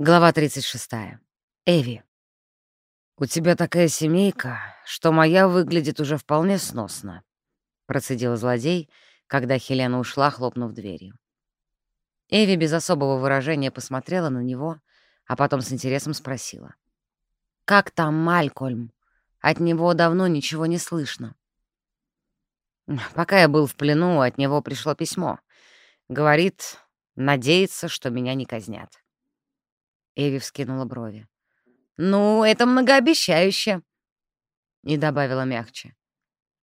Глава 36. Эви. «У тебя такая семейка, что моя выглядит уже вполне сносно», — процедил злодей, когда Хелена ушла, хлопнув дверью. Эви без особого выражения посмотрела на него, а потом с интересом спросила. «Как там Малькольм? От него давно ничего не слышно». «Пока я был в плену, от него пришло письмо. Говорит, надеется, что меня не казнят». Эви вскинула брови. «Ну, это многообещающе!» И добавила мягче.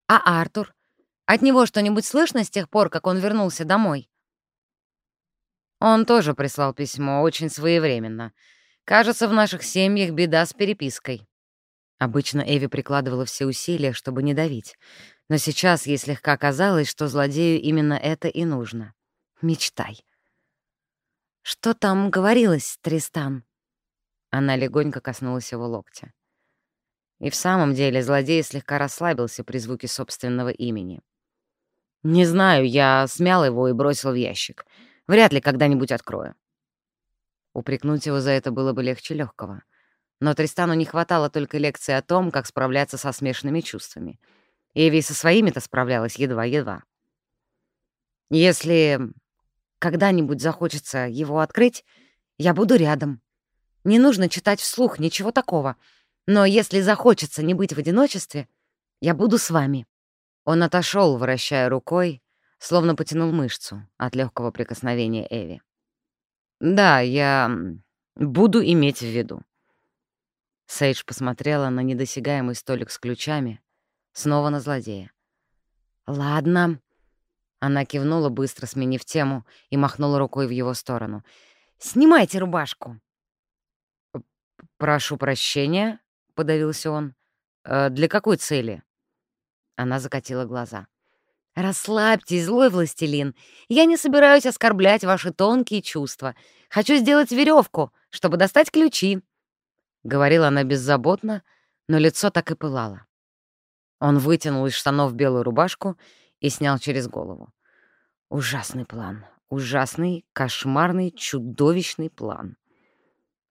«А Артур? От него что-нибудь слышно с тех пор, как он вернулся домой?» Он тоже прислал письмо, очень своевременно. Кажется, в наших семьях беда с перепиской. Обычно Эви прикладывала все усилия, чтобы не давить. Но сейчас ей слегка казалось, что злодею именно это и нужно. Мечтай. «Что там говорилось, Тристан?» Она легонько коснулась его локтя. И в самом деле злодей слегка расслабился при звуке собственного имени. «Не знаю, я смял его и бросил в ящик. Вряд ли когда-нибудь открою». Упрекнуть его за это было бы легче легкого. Но Тристану не хватало только лекции о том, как справляться со смешанными чувствами. Эви со своими-то справлялась едва-едва. «Если когда-нибудь захочется его открыть, я буду рядом. Не нужно читать вслух, ничего такого. Но если захочется не быть в одиночестве, я буду с вами». Он отошел, вращая рукой, словно потянул мышцу от легкого прикосновения Эви. «Да, я буду иметь в виду». Сейдж посмотрела на недосягаемый столик с ключами, снова на злодея. «Ладно», она кивнула, быстро сменив тему, и махнула рукой в его сторону. «Снимайте рубашку!» «Прошу прощения», — подавился он. «Э, «Для какой цели?» Она закатила глаза. «Расслабьтесь, злой властелин. Я не собираюсь оскорблять ваши тонкие чувства. Хочу сделать веревку, чтобы достать ключи», — говорила она беззаботно, но лицо так и пылало. Он вытянул из штанов белую рубашку и снял через голову. Ужасный план. Ужасный, кошмарный, чудовищный план.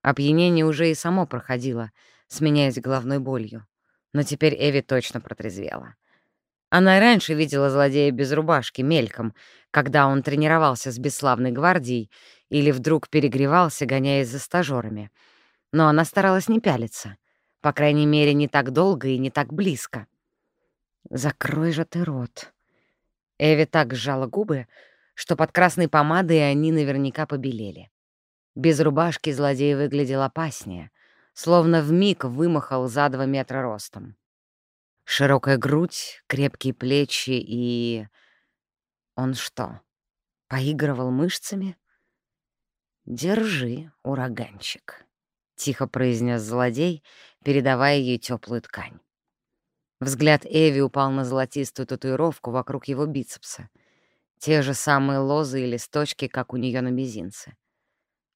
Опьянение уже и само проходило, сменяясь головной болью. Но теперь Эви точно протрезвела. Она раньше видела злодея без рубашки, мельком, когда он тренировался с бесславной гвардией или вдруг перегревался, гоняясь за стажерами. Но она старалась не пялиться. По крайней мере, не так долго и не так близко. «Закрой же ты рот», Эви так сжала губы, что под красной помадой они наверняка побелели. Без рубашки злодей выглядел опаснее, словно вмиг вымахал за два метра ростом. Широкая грудь, крепкие плечи и... Он что, поигрывал мышцами? «Держи, ураганчик», — тихо произнес злодей, передавая ей теплую ткань. Взгляд Эви упал на золотистую татуировку вокруг его бицепса. Те же самые лозы и листочки, как у нее на мизинце.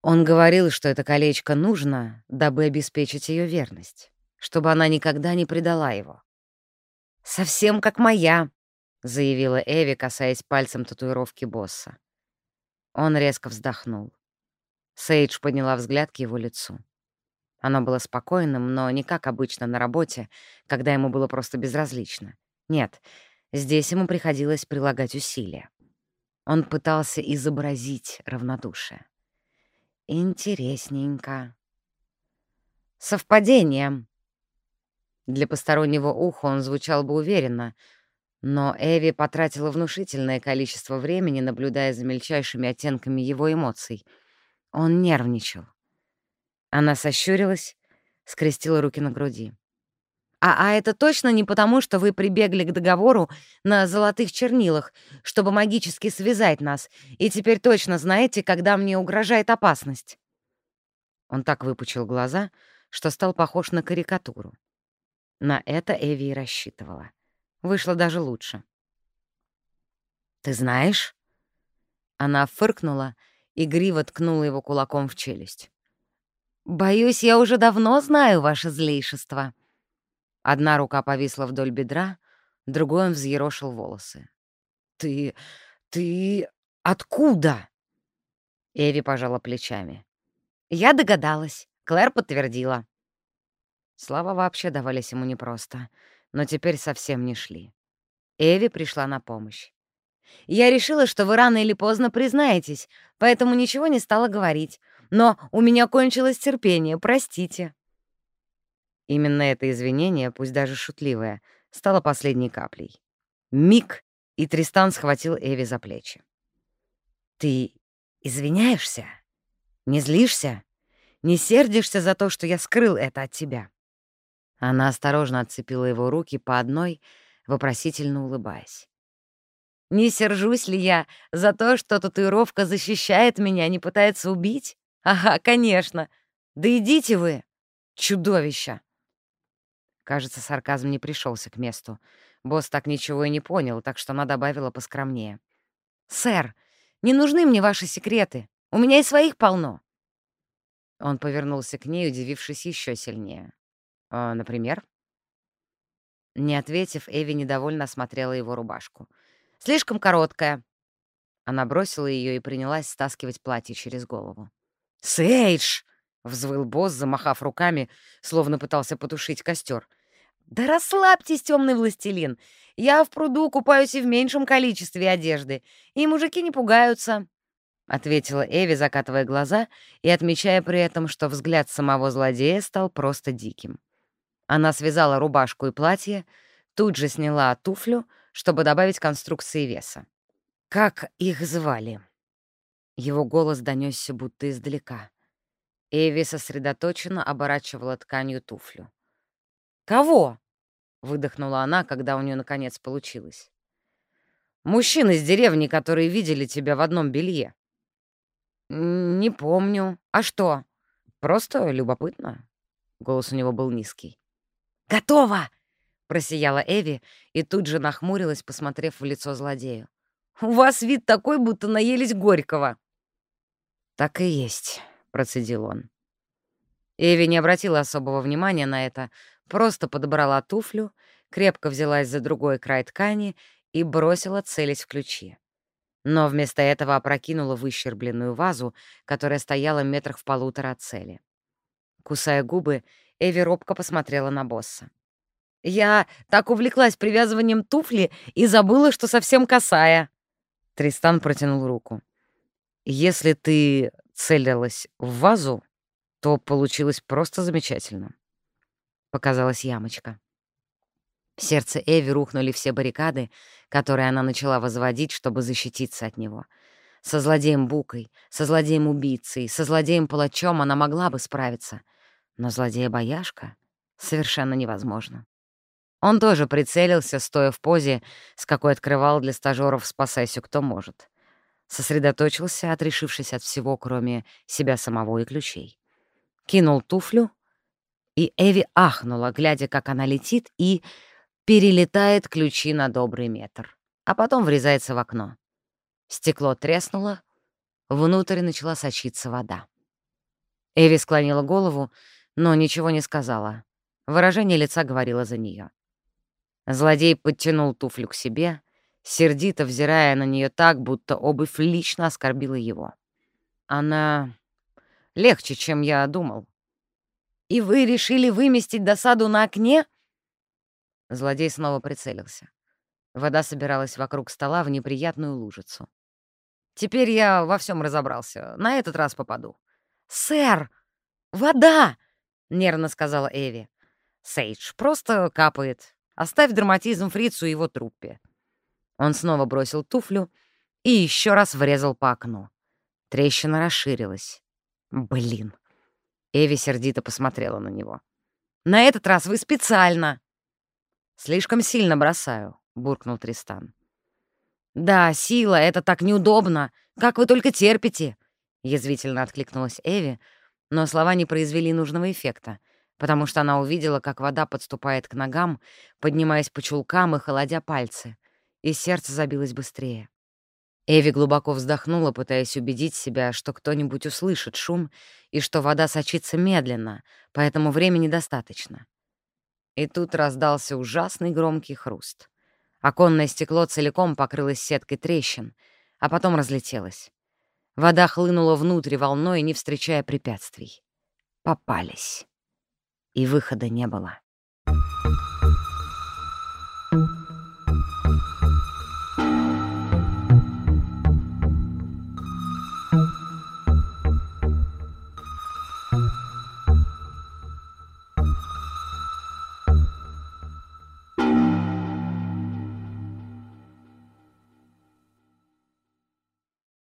Он говорил, что это колечко нужно, дабы обеспечить ее верность, чтобы она никогда не предала его. «Совсем как моя», — заявила Эви, касаясь пальцем татуировки босса. Он резко вздохнул. Сейдж подняла взгляд к его лицу. Оно было спокойным, но не как обычно на работе, когда ему было просто безразлично. Нет, здесь ему приходилось прилагать усилия. Он пытался изобразить равнодушие. Интересненько. Совпадение. Для постороннего уха он звучал бы уверенно, но Эви потратила внушительное количество времени, наблюдая за мельчайшими оттенками его эмоций. Он нервничал. Она сощурилась, скрестила руки на груди. «А, а это точно не потому, что вы прибегли к договору на золотых чернилах, чтобы магически связать нас, и теперь точно знаете, когда мне угрожает опасность?» Он так выпучил глаза, что стал похож на карикатуру. На это Эви и рассчитывала. Вышло даже лучше. «Ты знаешь?» Она фыркнула и гриво ткнула его кулаком в челюсть. «Боюсь, я уже давно знаю ваше злейшество». Одна рука повисла вдоль бедра, другой он взъерошил волосы. «Ты... ты... откуда?» Эви пожала плечами. Я догадалась. Клэр подтвердила. Слова вообще давались ему непросто, но теперь совсем не шли. Эви пришла на помощь. «Я решила, что вы рано или поздно признаетесь, поэтому ничего не стала говорить. Но у меня кончилось терпение, простите». Именно это извинение, пусть даже шутливое, стало последней каплей. Миг, и Тристан схватил Эви за плечи. «Ты извиняешься? Не злишься? Не сердишься за то, что я скрыл это от тебя?» Она осторожно отцепила его руки по одной, вопросительно улыбаясь. «Не сержусь ли я за то, что татуировка защищает меня, не пытается убить? Ага, конечно. Да идите вы, чудовища!» Кажется, сарказм не пришелся к месту. Босс так ничего и не понял, так что она добавила поскромнее. «Сэр, не нужны мне ваши секреты. У меня и своих полно». Он повернулся к ней, удивившись еще сильнее. «А, «Например?» Не ответив, Эви недовольно осмотрела его рубашку. «Слишком короткая». Она бросила ее и принялась стаскивать платье через голову. «Сейдж!» — взвыл босс, замахав руками, словно пытался потушить костер. «Да расслабьтесь, темный властелин! Я в пруду купаюсь и в меньшем количестве одежды, и мужики не пугаются», — ответила Эви, закатывая глаза и отмечая при этом, что взгляд самого злодея стал просто диким. Она связала рубашку и платье, тут же сняла туфлю, чтобы добавить конструкции веса. «Как их звали?» Его голос донесся будто издалека. Эви сосредоточенно оборачивала тканью туфлю. «Кого?» — выдохнула она, когда у нее наконец получилось. «Мужчин из деревни, которые видели тебя в одном белье». «Не помню. А что?» «Просто любопытно». Голос у него был низкий. «Готово!» — просияла Эви и тут же нахмурилась, посмотрев в лицо злодею. «У вас вид такой, будто наелись горького». «Так и есть», — процедил он. Эви не обратила особого внимания на это, Просто подобрала туфлю, крепко взялась за другой край ткани и бросила целить в ключи. Но вместо этого опрокинула выщербленную вазу, которая стояла метрах в полутора от цели. Кусая губы, Эви робко посмотрела на босса. «Я так увлеклась привязыванием туфли и забыла, что совсем косая». Тристан протянул руку. «Если ты целилась в вазу, то получилось просто замечательно. Показалась ямочка. В сердце Эви рухнули все баррикады, которые она начала возводить, чтобы защититься от него. Со злодеем Букой, со злодеем-убийцей, со злодеем-палачом она могла бы справиться. Но злодея-бояшка совершенно невозможно. Он тоже прицелился, стоя в позе, с какой открывал для стажеров «Спасайся, кто может». Сосредоточился, отрешившись от всего, кроме себя самого и ключей. Кинул туфлю и Эви ахнула, глядя, как она летит и перелетает ключи на добрый метр, а потом врезается в окно. Стекло треснуло, внутрь начала сочиться вода. Эви склонила голову, но ничего не сказала. Выражение лица говорило за нее. Злодей подтянул туфлю к себе, сердито взирая на нее так, будто обувь лично оскорбила его. Она легче, чем я думал, «И вы решили выместить досаду на окне?» Злодей снова прицелился. Вода собиралась вокруг стола в неприятную лужицу. «Теперь я во всем разобрался. На этот раз попаду». «Сэр! Вода!» — нервно сказала Эви. «Сейдж, просто капает. Оставь драматизм фрицу и его труппе». Он снова бросил туфлю и еще раз врезал по окну. Трещина расширилась. Блин. Эви сердито посмотрела на него. «На этот раз вы специально!» «Слишком сильно бросаю», — буркнул Тристан. «Да, сила — это так неудобно. Как вы только терпите!» — язвительно откликнулась Эви, но слова не произвели нужного эффекта, потому что она увидела, как вода подступает к ногам, поднимаясь по чулкам и холодя пальцы, и сердце забилось быстрее. Эви глубоко вздохнула, пытаясь убедить себя, что кто-нибудь услышит шум и что вода сочится медленно, поэтому времени достаточно. И тут раздался ужасный громкий хруст. Оконное стекло целиком покрылось сеткой трещин, а потом разлетелось. Вода хлынула внутрь волной, не встречая препятствий. Попались. И выхода не было.